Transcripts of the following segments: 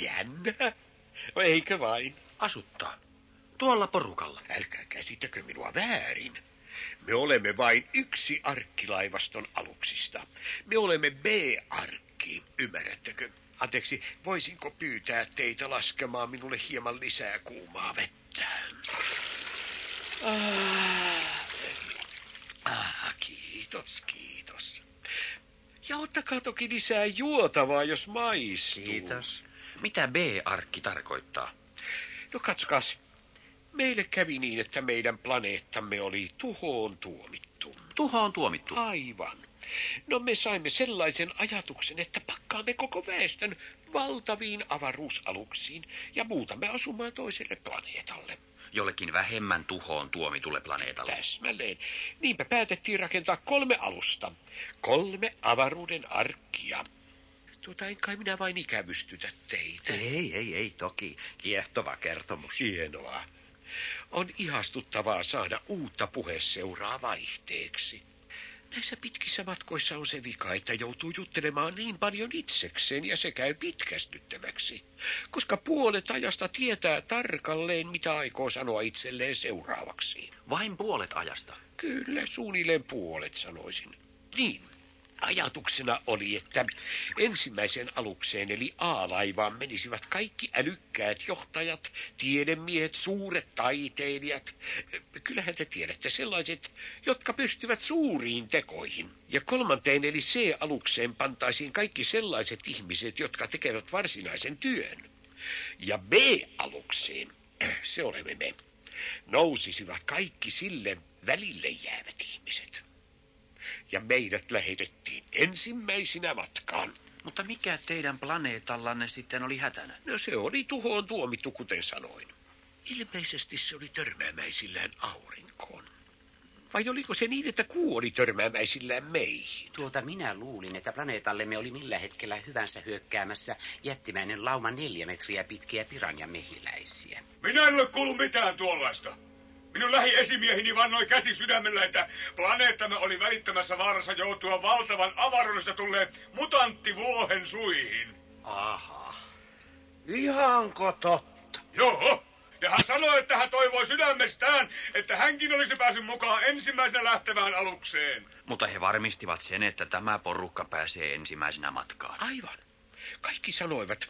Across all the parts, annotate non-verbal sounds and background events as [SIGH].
Jännä. Eikö vain? Asuttaa. Tuolla porukalla. Älkää käsittäkö minua väärin. Me olemme vain yksi arkkilaivaston aluksista. Me olemme B-arkki, ymmärrättekö? Anteeksi, voisinko pyytää teitä laskemaan minulle hieman lisää kuumaa vettä? Ah, ah kiitos, kiitos. Ja ottakaa toki lisää juotavaa, jos maistuu. Kiitos. Mitä B-arkki tarkoittaa? No katsokas. Meille kävi niin, että meidän planeettamme oli tuhoon tuomittu. Tuhoon tuomittu? Aivan. No me saimme sellaisen ajatuksen, että pakkaamme koko väestön valtaviin avaruusaluksiin ja muutamme asumaan toiselle planeetalle. Jollekin vähemmän tuhoon tuomitulle planeetalle. Täsmälleen. Niinpä päätettiin rakentaa kolme alusta. Kolme avaruuden arkkia. Tuota, en kai minä vain ikävystytä teitä. Ei, ei, ei, toki. Kiehtova kertomus. Hienoa. On ihastuttavaa saada uutta puheseuraa vaihteeksi. Näissä pitkissä matkoissa on se vika, että joutuu juttelemaan niin paljon itsekseen ja se käy pitkästyttäväksi. Koska puolet ajasta tietää tarkalleen, mitä aikoo sanoa itselleen seuraavaksi. Vain puolet ajasta? Kyllä, suunnilleen puolet sanoisin. Niin, Ajatuksena oli, että ensimmäiseen alukseen eli A-laivaan menisivät kaikki älykkäät johtajat, tiedemiehet, suuret taiteilijat. Kyllähän te tiedätte sellaiset, jotka pystyvät suuriin tekoihin. Ja kolmanteen eli C-alukseen pantaisiin kaikki sellaiset ihmiset, jotka tekevät varsinaisen työn. Ja B-alukseen, se olemme me, nousisivat kaikki sille välille jäävät ihmiset ja meidät lähetettiin ensimmäisinä matkaan. Mutta mikä teidän planeetallanne sitten oli hätänä? No se oli tuhoon tuomittu, kuten sanoin. Ilmeisesti se oli törmäämäisillään aurinkoon. Vai oliko se niin, että kuu oli törmäämäisillään meihin? Tuota minä luulin, että planeetallemme oli millä hetkellä hyvänsä hyökkäämässä jättimäinen lauma neljä metriä pitkiä piranjamehiläisiä. Minä en ole kuullut mitään tuollaista. Minun lähiesimiehini vannoi käsi sydämellä, että planeettamme oli välittämässä vaarassa joutua valtavan avaruudesta tulleen mutanttivuohen suihin. Aha. Ihanko totta? Joo. Ja hän sanoi, että hän toivoi sydämestään, että hänkin olisi päässyt mukaan ensimmäisenä lähtevään alukseen. Mutta he varmistivat sen, että tämä porukka pääsee ensimmäisenä matkaan. Aivan. Kaikki sanoivat,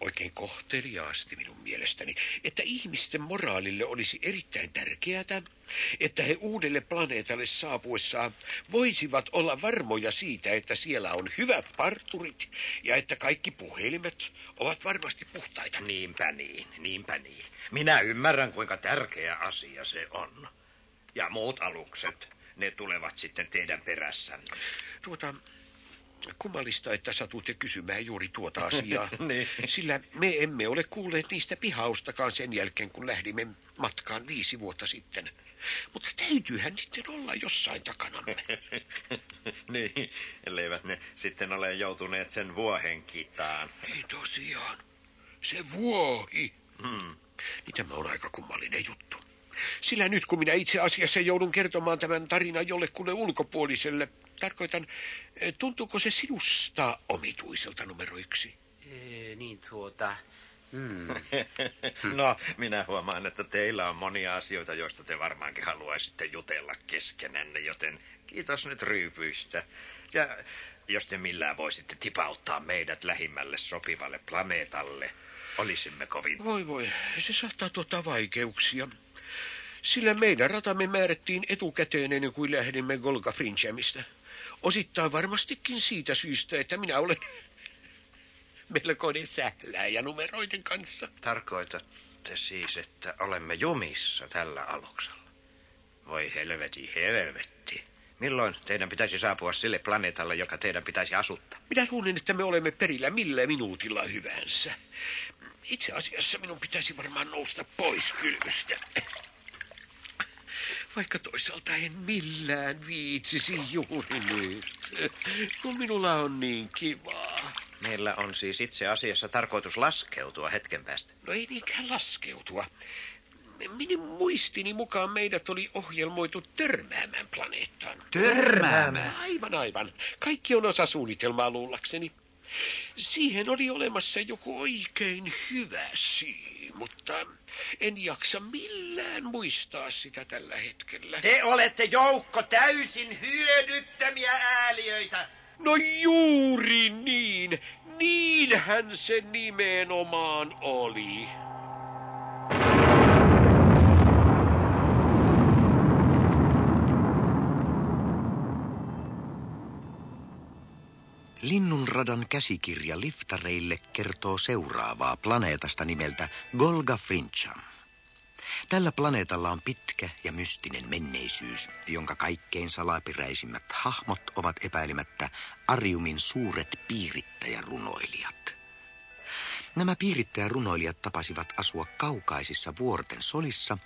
oikein kohteliaasti minun mielestäni, että ihmisten moraalille olisi erittäin tärkeää, että he uudelle planeetalle saapuessaan voisivat olla varmoja siitä, että siellä on hyvät parturit ja että kaikki puhelimet ovat varmasti puhtaita. Niinpä niin, niinpä niin. Minä ymmärrän, kuinka tärkeä asia se on. Ja muut alukset, ne tulevat sitten teidän perässänne. Tuota, Kummallista, että satutte kysymään juuri tuota asiaa. [LAUGHS] niin. Sillä me emme ole kuulleet niistä pihaustakaan sen jälkeen, kun lähdimme matkaan viisi vuotta sitten. Mutta täytyyhän niiden olla jossain takanamme. [LAUGHS] niin, elleivät ne sitten ole joutuneet sen vuohen kitaan. Ei tosiaan. Se vuohi. Hmm. Niin tämä on aika kummallinen juttu. Sillä nyt kun minä itse asiassa joudun kertomaan tämän tarinan jollekulle ulkopuoliselle, tarkoitan, eh, tuntuuko se sinusta omituiselta numero yksi? Ee, niin tuota... Hmm. [LAUGHS] no, minä huomaan, että teillä on monia asioita, joista te varmaankin haluaisitte jutella keskenänne, joten kiitos nyt ryypyistä. Ja jos te millään voisitte tipauttaa meidät lähimmälle sopivalle planeetalle, olisimme kovin... Voi voi, se saattaa tuottaa vaikeuksia. Sillä meidän ratamme määrättiin etukäteen ennen kuin lähdimme Golga Finchamista. Osittain varmastikin siitä syystä, että minä olen [LAUGHS] melkoinen sählääjä numeroiden kanssa. Tarkoitatte siis, että olemme jumissa tällä aluksella? Voi helveti, helvetti. Milloin teidän pitäisi saapua sille planeetalle, joka teidän pitäisi asuttaa? Minä luulen, että me olemme perillä millä minuutilla hyvänsä. Itse asiassa minun pitäisi varmaan nousta pois kylvystä. Vaikka toisaalta en millään viitsisi juuri nyt, kun minulla on niin kivaa. Meillä on siis itse asiassa tarkoitus laskeutua hetken päästä. No ei niinkään laskeutua. Minun muistini mukaan meidät oli ohjelmoitu törmäämään planeettaan. Törmäämään? Aivan, aivan. Kaikki on osa suunnitelmaa luullakseni. Siihen oli olemassa joku oikein hyvä syy, mutta en jaksa millään muistaa sitä tällä hetkellä. Te olette joukko täysin hyödyttömiä ääliöitä. No juuri niin. Niinhän se nimenomaan oli. Linnunradan käsikirja liftareille kertoo seuraavaa planeetasta nimeltä Golga Frincham. Tällä planeetalla on pitkä ja mystinen menneisyys, jonka kaikkein salapiräisimmät hahmot ovat epäilemättä Ariumin suuret piirittäjärunoilijat. Nämä piirittäjärunoilijat tapasivat asua kaukaisissa vuorten solissa,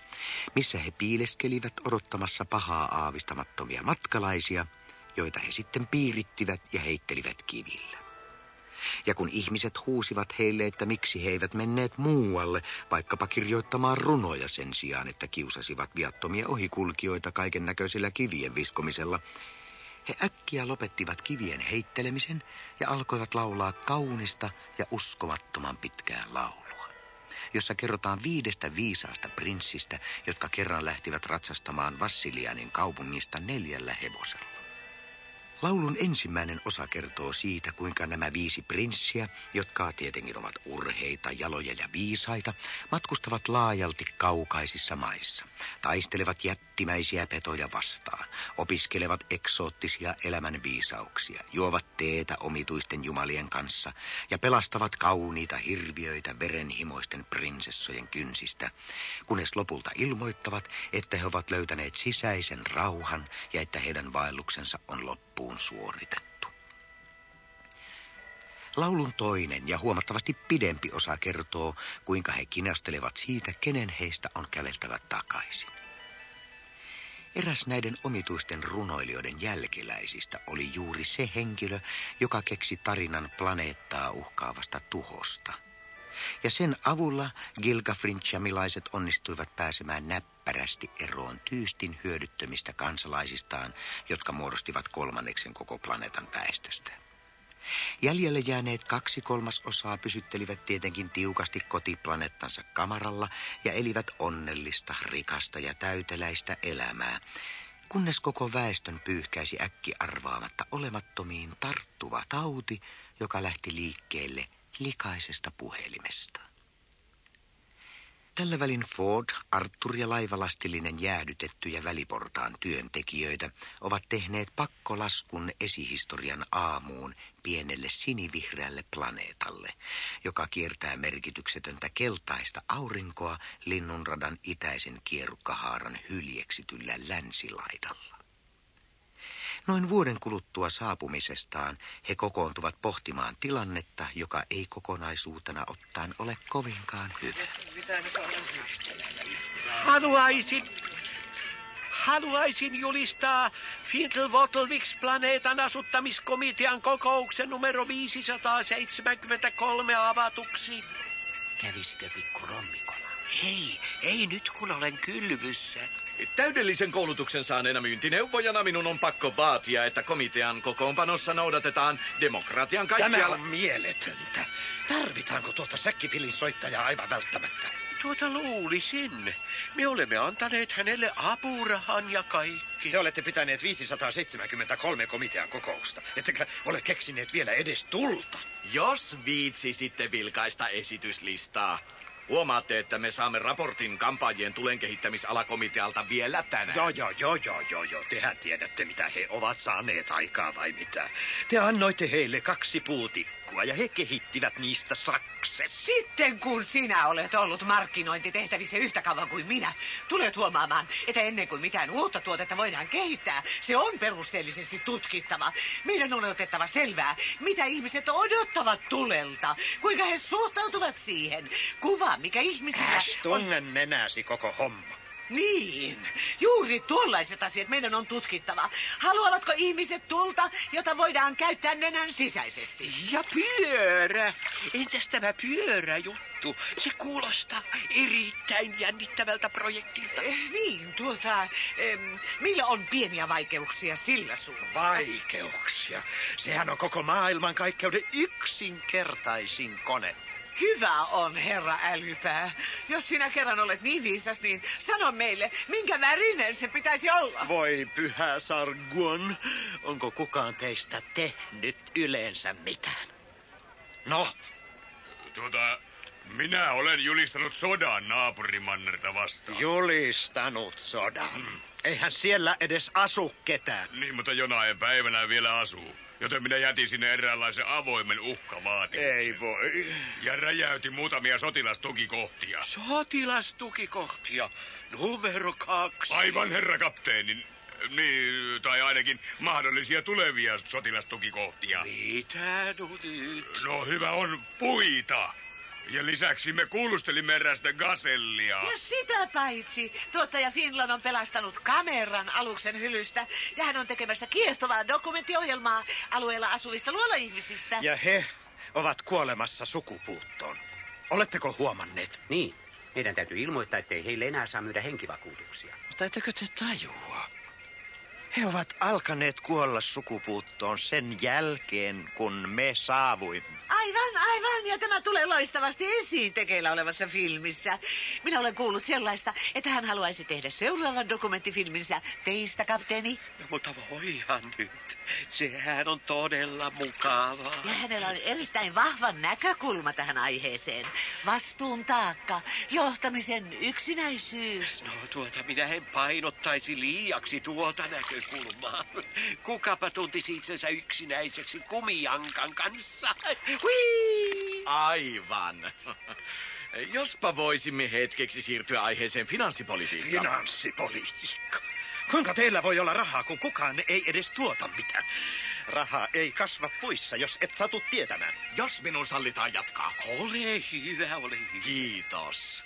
missä he piileskelivät odottamassa pahaa aavistamattomia matkalaisia – joita he sitten piirittivät ja heittelivät kivillä. Ja kun ihmiset huusivat heille, että miksi he eivät menneet muualle, vaikkapa kirjoittamaan runoja sen sijaan, että kiusasivat viattomia ohikulkijoita kaiken näköisellä kivien viskomisella, he äkkiä lopettivat kivien heittelemisen ja alkoivat laulaa kaunista ja uskomattoman pitkää laulua, jossa kerrotaan viidestä viisaasta prinssistä, jotka kerran lähtivät ratsastamaan Vassilianin kaupungista neljällä hevosella. Laulun ensimmäinen osa kertoo siitä, kuinka nämä viisi prinssiä, jotka tietenkin ovat urheita, jaloja ja viisaita, matkustavat laajalti kaukaisissa maissa, taistelevat jättimäisiä petoja vastaan, opiskelevat eksoottisia elämän viisauksia, juovat teetä omituisten jumalien kanssa. Ja pelastavat kauniita hirviöitä verenhimoisten prinsessojen kynsistä, kunnes lopulta ilmoittavat, että he ovat löytäneet sisäisen rauhan ja että heidän vaelluksensa on loppuun loppuun suoritettu. Laulun toinen ja huomattavasti pidempi osa kertoo, kuinka he kinastelevat siitä, kenen heistä on käveltävä takaisin. Eräs näiden omituisten runoilijoiden jälkeläisistä oli juuri se henkilö, joka keksi tarinan planeettaa uhkaavasta tuhosta – ja sen avulla gilgafrinchamilaiset onnistuivat pääsemään näppärästi eroon tyystin hyödyttömistä kansalaisistaan, jotka muodostivat kolmanneksen koko planeetan väestöstä. Jäljelle jääneet kaksi kolmasosaa pysyttelivät tietenkin tiukasti kotiplaneettansa kamaralla ja elivät onnellista, rikasta ja täyteläistä elämää, kunnes koko väestön pyyhkäisi äkki arvaamatta olemattomiin tarttuva tauti, joka lähti liikkeelle – likaisesta puhelimesta. Tällä välin Ford, Arthur ja laivalastillinen jäädytettyjä väliportaan työntekijöitä ovat tehneet pakkolaskun esihistorian aamuun pienelle sinivihreälle planeetalle, joka kiertää merkityksetöntä keltaista aurinkoa linnunradan itäisen kierukkahaaran hyljeksityllä länsilaidalla. Noin vuoden kuluttua saapumisestaan he kokoontuvat pohtimaan tilannetta, joka ei kokonaisuutena ottaen ole kovinkaan hyvä. Haluaisin, haluaisin julistaa Findle-Wottelvix-planeetan asuttamiskomitean kokouksen numero 573 avatuksi. Kävisikö pikku rommikola? Hei, ei nyt kun olen kylvyssä. Täydellisen koulutuksen saaneena myyntineuvojana minun on pakko vaatia, että komitean kokoonpanossa noudatetaan demokratian kaikkialla. Tämä on mieletöntä. Tarvitaanko tuota säkkipilin soittajaa aivan välttämättä? Tuota luulisin. Me olemme antaneet hänelle apurahan ja kaikki. Te olette pitäneet 573 komitean kokousta, ettekä ole keksineet vielä edes tulta. Jos viitsi sitten vilkaista esityslistaa. Huomaatte, että me saamme raportin kampaajien tulenkehittämisalakomitealta vielä tänään. Joo, joo, joo, joo, joo, joo. Tehän tiedätte, mitä he ovat saaneet aikaa vai mitä. Te annoitte heille kaksi puutikkoa ja he kehittivät niistä sakse. Sitten kun sinä olet ollut markkinointitehtävissä yhtä kauan kuin minä, tulet huomaamaan, että ennen kuin mitään uutta tuotetta voidaan kehittää, se on perusteellisesti tutkittava. Meidän on otettava selvää, mitä ihmiset odottavat tulelta, kuinka he suhtautuvat siihen. Kuva, mikä ihmisillä Äs, tunnen nenäsi koko homma. Niin, juuri tuollaiset asiat meidän on tutkittava. Haluavatko ihmiset tulta, jota voidaan käyttää nenän sisäisesti? Ja pyörä. Entäs tämä pyöräjuttu? Se kuulostaa erittäin jännittävältä projektilta. Eh, niin, tuota, em, millä on pieniä vaikeuksia sillä suunnalla? Vaikeuksia. Sehän on koko maailman kaikkeuden yksinkertaisin kone. Hyvä on, herra älypää. Jos sinä kerran olet niin viisas, niin sano meille, minkä värinen se pitäisi olla. Voi pyhä Sargon, onko kukaan teistä tehnyt yleensä mitään? No, Tuota, minä olen julistanut sodan naapurimannerta vastaan. julistanut sodan. Eihän siellä edes asu ketään. Niin, mutta jonain päivänä vielä asuu. Joten minä jätin sinne eräänlaisen avoimen uhkavaatimuksen. Ei voi. Ja räjäytin muutamia sotilastukikohtia. Sotilastukikohtia. Numero kaksi. Aivan herra kapteenin. Niin, tai ainakin mahdollisia tulevia sotilastukikohtia. Mitä no nyt? No hyvä on puita. Ja lisäksi me kuulustelimme erästä gasellia. Ja sitä paitsi, tuottaja Finland on pelastanut kameran aluksen hylystä ja hän on tekemässä kiehtovaa dokumenttiohjelmaa alueella asuvista luolaihmisistä. Ja he ovat kuolemassa sukupuuttoon. Oletteko huomanneet? Niin, meidän täytyy ilmoittaa, ettei heille enää saa myydä henkivakuutuksia. Mutta ettekö te tajua? He ovat alkaneet kuolla sukupuuttoon sen jälkeen, kun me saavuimme. Aivan, aivan, ja tämä tulee loistavasti esiin tekeillä olevassa filmissä. Minä olen kuullut sellaista, että hän haluaisi tehdä seuraavan dokumenttifilminsä teistä, kapteeni. No, mutta voihan nyt. Sehän on todella mukavaa. Ja hänellä on erittäin vahva näkökulma tähän aiheeseen. Vastuun taakka, johtamisen yksinäisyys. No tuota, minä en painottaisi liiaksi tuota näkökulmaa. Kukapa tuntisi itsensä yksinäiseksi kumiankan kanssa. Hui! Aivan. [LAUGHS] Jospa voisimme hetkeksi siirtyä aiheeseen finanssipolitiikkaan. Finanssipolitiikka. Kuinka teillä voi olla rahaa, kun kukaan ei edes tuota mitään? Raha ei kasva puissa, jos et satu tietämään. Jos minun sallitaan jatkaa. Ole hyvä, ole hyvä. Kiitos.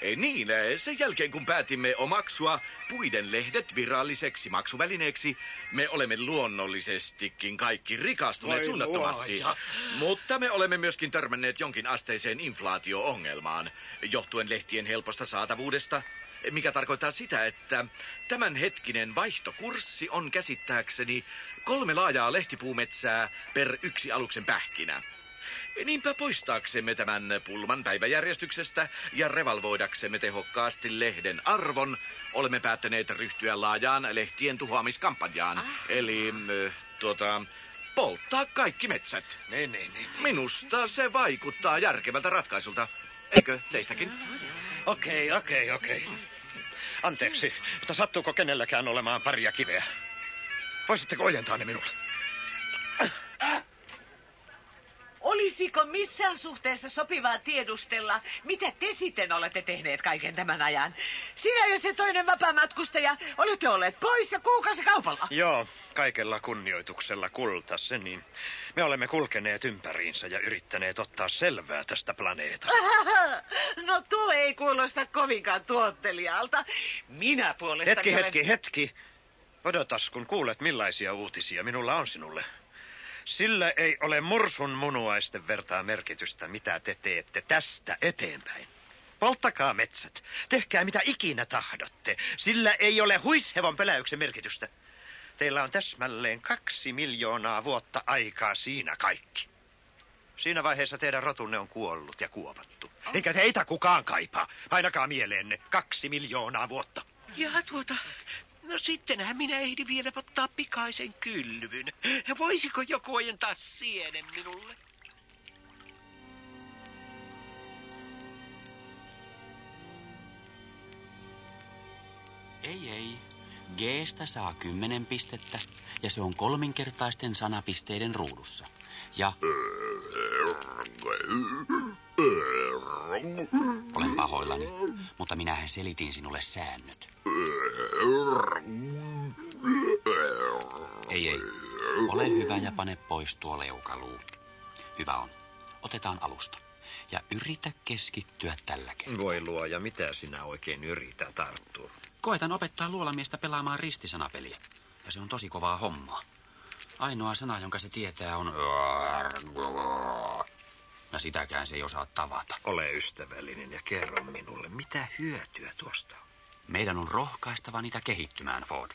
Eh, Niin, eh, sen jälkeen kun päätimme omaksua puiden lehdet viralliseksi maksuvälineeksi, me olemme luonnollisestikin kaikki rikastuneet Voi suunnattomasti. luoja. Mutta me olemme myöskin törmänneet jonkin asteiseen inflaatio-ongelmaan, johtuen lehtien helposta saatavuudesta, mikä tarkoittaa sitä, että tämänhetkinen vaihtokurssi on käsittääkseni kolme laajaa lehtipuumetsää per yksi aluksen pähkinä. Niinpä poistaaksemme tämän pulman päiväjärjestyksestä ja revalvoidaksemme tehokkaasti lehden arvon, olemme päättäneet ryhtyä laajaan lehtien tuhoamiskampanjaan. Eli ö, tuota, polttaa kaikki metsät. Niin, niin, niin. Minusta se vaikuttaa järkevältä ratkaisulta. Eikö teistäkin? Okei, okei, okei. Anteeksi, mutta sattuuko kenelläkään olemaan paria kiveä? Voisitteko ojentaa ne minulle? Olisiko missään suhteessa sopivaa tiedustella, mitä te sitten olette tehneet kaiken tämän ajan? Sinä ja se toinen vapaamatkustaja olette olleet poissa kuukausikaupalla. Joo, kaikella kunnioituksella kultassa, niin me olemme kulkeneet ympäriinsä ja yrittäneet ottaa selvää tästä planeetasta. [LAUGHS] No tuo ei kuulosta kovinkaan tuottelijalta. Minä puolestani Hetki, olen... hetki, hetki. Odotas, kun kuulet millaisia uutisia minulla on sinulle. Sillä ei ole mursun munuaisten vertaa merkitystä, mitä te teette tästä eteenpäin. Polttakaa metsät. Tehkää mitä ikinä tahdotte. Sillä ei ole huishevon peläyksen merkitystä. Teillä on täsmälleen kaksi miljoonaa vuotta aikaa siinä kaikki. Siinä vaiheessa teidän rotunne on kuollut ja kuopattu. Eikä teitä kukaan kaipaa. Painakaa mieleenne kaksi miljoonaa vuotta. Ja tuota, no sittenhän minä ehdin vielä ottaa pikaisen kylvyn. Voisiko joku ojentaa sienen minulle? Ei, ei. Gstä saa kymmenen pistettä ja se on kolminkertaisten sanapisteiden ruudussa. Ja... Olen pahoillani, mutta minähän selitin sinulle säännöt. Ei, ei. Ole hyvä ja pane pois tuo leukaluu. Hyvä on. Otetaan alusta. Ja yritä keskittyä tällä kertaa. Voi luoja, mitä sinä oikein yrität, Artur? Koitan opettaa luolamiestä pelaamaan ristisanapeliä. Ja se on tosi kovaa hommaa. Ainoa sana, jonka se tietää, on... Ja sitäkään se ei osaa tavata. Ole ystävällinen ja kerro minulle, mitä hyötyä tuosta on. Meidän on rohkaistava niitä kehittymään, Ford.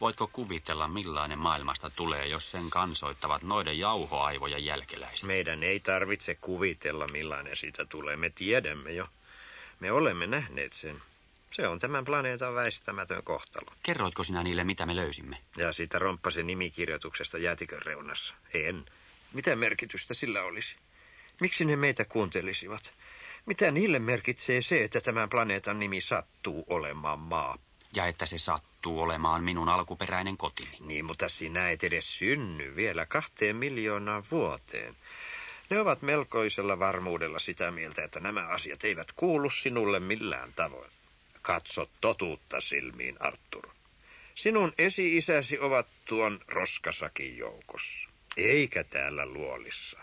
Voitko kuvitella, millainen maailmasta tulee, jos sen kansoittavat noiden jauhoaivojen jälkeläiset? Meidän ei tarvitse kuvitella, millainen siitä tulee. Me tiedämme jo. Me olemme nähneet sen. Se on tämän planeetan väistämätön kohtalo. Kerroitko sinä niille, mitä me löysimme? Ja siitä romppasin nimikirjoituksesta jäätikön reunassa. En. Mitä merkitystä sillä olisi? Miksi ne meitä kuuntelisivat? Mitä niille merkitsee se, että tämän planeetan nimi sattuu olemaan maa? Ja että se sattuu olemaan minun alkuperäinen kotini. Niin, mutta sinä et edes synny vielä kahteen miljoonaan vuoteen. Ne ovat melkoisella varmuudella sitä mieltä, että nämä asiat eivät kuulu sinulle millään tavoin. Katso totuutta silmiin, Artur. Sinun esi-isäsi ovat tuon roskasakin joukossa, eikä täällä luolissa.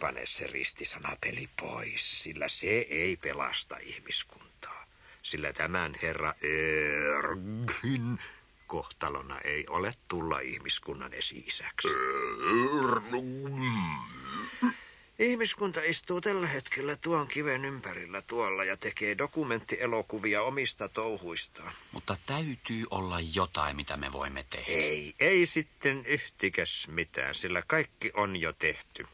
Pane se ristisanapeli pois, sillä se ei pelasta ihmiskuntaa. Sillä tämän herra Ergin kohtalona ei ole tulla ihmiskunnan esi-isäksi. Ihmiskunta istuu tällä hetkellä tuon kiven ympärillä tuolla ja tekee dokumenttielokuvia omista touhuistaan. Mutta täytyy olla jotain, mitä me voimme tehdä. Ei, ei sitten yhtikäs mitään, sillä kaikki on jo tehty.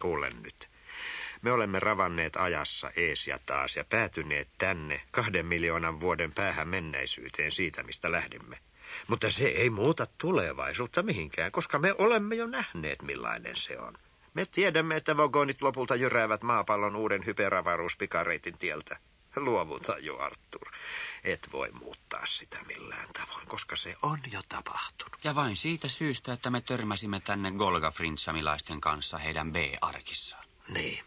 Kuule nyt. Me olemme ravanneet ajassa ees ja taas ja päätyneet tänne kahden miljoonan vuoden päähän menneisyyteen siitä, mistä lähdimme. Mutta se ei muuta tulevaisuutta mihinkään, koska me olemme jo nähneet, millainen se on. Me tiedämme, että vagonit lopulta jyräävät maapallon uuden hyperavaruuspikareitin tieltä. Luovuta jo, Artur. Et voi muuttaa sitä millään tavoin, koska se on jo tapahtunut. Ja vain siitä syystä, että me törmäsimme tänne Golga Frintsamilaisten kanssa heidän B-arkissaan. Niin.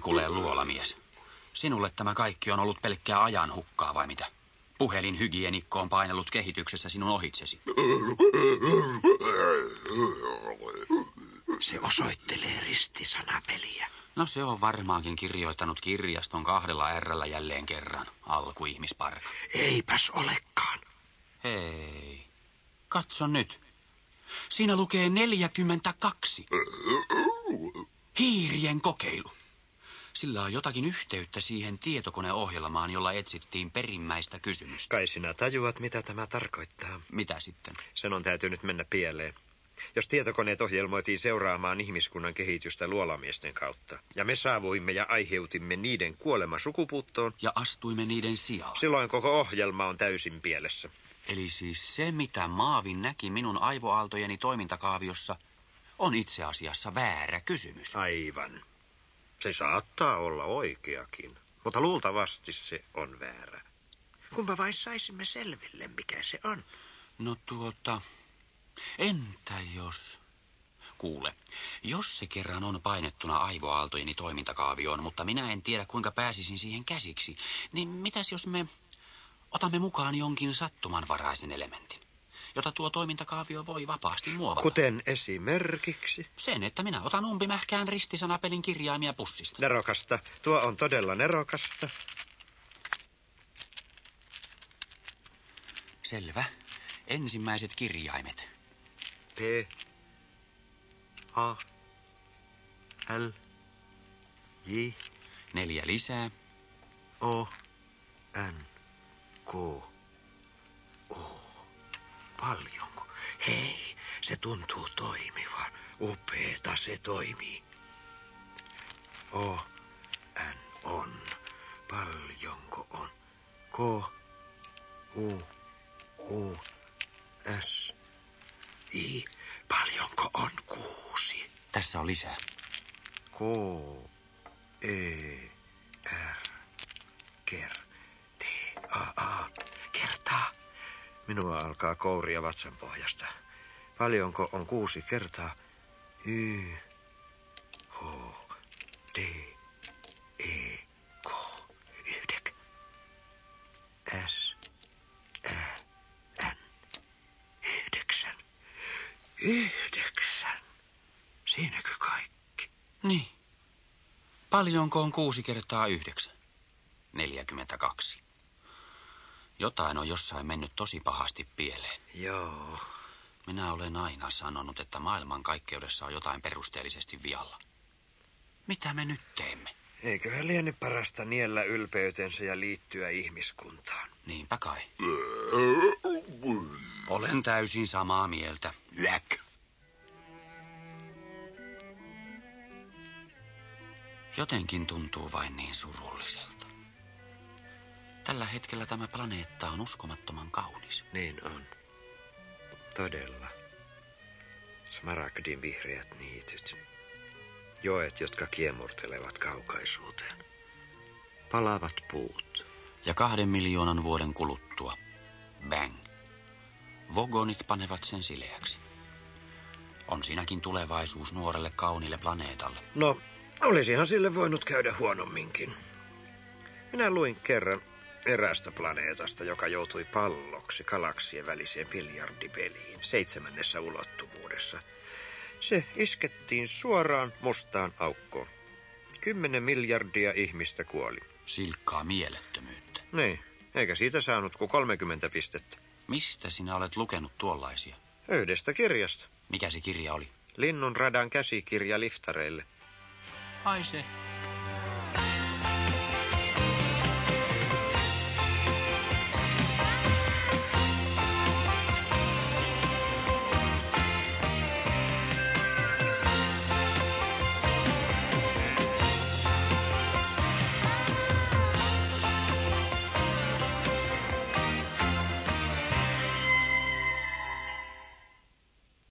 Kuulee luolamies. Sinulle tämä kaikki on ollut pelkkää ajan hukkaa vai mitä? Puhelinhygienikko on painellut kehityksessä sinun ohitsesi. Se osoittelee ristisanapeliä. No se on varmaankin kirjoittanut kirjaston kahdella Rllä jälleen kerran, alkuihmisparka. Eipäs olekaan. Hei, katso nyt. Siinä lukee 42. Hiirien kokeilu. Sillä on jotakin yhteyttä siihen tietokoneohjelmaan, jolla etsittiin perimmäistä kysymystä. Kai sinä tajuat, mitä tämä tarkoittaa. Mitä sitten? Sen on täytynyt mennä pieleen. Jos tietokoneet ohjelmoitiin seuraamaan ihmiskunnan kehitystä luolamiesten kautta, ja me saavuimme ja aiheutimme niiden kuolema sukupuuttoon, Ja astuimme niiden sijaan. silloin koko ohjelma on täysin pielessä. Eli siis se, mitä Maavin näki minun aivoaaltojeni toimintakaaviossa, on itse asiassa väärä kysymys. Aivan. Se saattaa olla oikeakin, mutta luultavasti se on väärä. Kumpa vain saisimme selville, mikä se on. No tuota, entä jos... Kuule, jos se kerran on painettuna aivoaaltojeni toimintakaavioon, mutta minä en tiedä kuinka pääsisin siihen käsiksi, niin mitäs jos me otamme mukaan jonkin sattumanvaraisen elementin, jota tuo toimintakaavio voi vapaasti muovata? Kuten esimerkiksi. Sen, että minä otan umpimähkään ristisanapelin kirjaimia pussista. Nerokasta. Tuo on todella nerokasta. Selvä. Ensimmäiset kirjaimet. P. A. L. J. Neljä lisää. O. N. K. O. Paljonko? Hei, se tuntuu toimivan. Upeeta se toimii. O. N. On. Paljonko on? K. U. U. S. I. Paljonko on kuusi? Tässä on lisää. K. E. Minua alkaa kouria vatsan pohjasta. Paljonko on kuusi kertaa? Y. H. D. E. K. Yhdek. S. Ä. N. Yhdeksän. Yhdeksän. Siinäkö kaikki? Niin. Paljonko on kuusi kertaa yhdeksän? 42. Jotain on jossain mennyt tosi pahasti pieleen. Joo. Minä olen aina sanonut, että maailmankaikkeudessa on jotain perusteellisesti vialla. Mitä me nyt teemme? Eiköhän liene parasta niellä ylpeytensä ja liittyä ihmiskuntaan. Niinpä kai. Olen täysin samaa mieltä. Yäk. Jotenkin tuntuu vain niin surulliselta. Tällä hetkellä tämä planeetta on uskomattoman kaunis. Niin on. Todella. Smaragdin vihreät niityt. Joet, jotka kiemurtelevat kaukaisuuteen. Palavat puut. Ja kahden miljoonan vuoden kuluttua, bang, vogonit panevat sen sileäksi. On siinäkin tulevaisuus nuorelle kauniille planeetalle. No, olisihan sille voinut käydä huonomminkin. Minä luin kerran eräästä planeetasta, joka joutui palloksi galaksien väliseen biljardipeliin seitsemännessä ulottuvuudessa. Se iskettiin suoraan mustaan aukkoon. Kymmenen miljardia ihmistä kuoli. Silkkaa mielettömyyttä. Niin, eikä siitä saanut kuin 30 pistettä. Mistä sinä olet lukenut tuollaisia? Yhdestä kirjasta. Mikä se kirja oli? Linnun radan käsikirja liftareille. Ai se.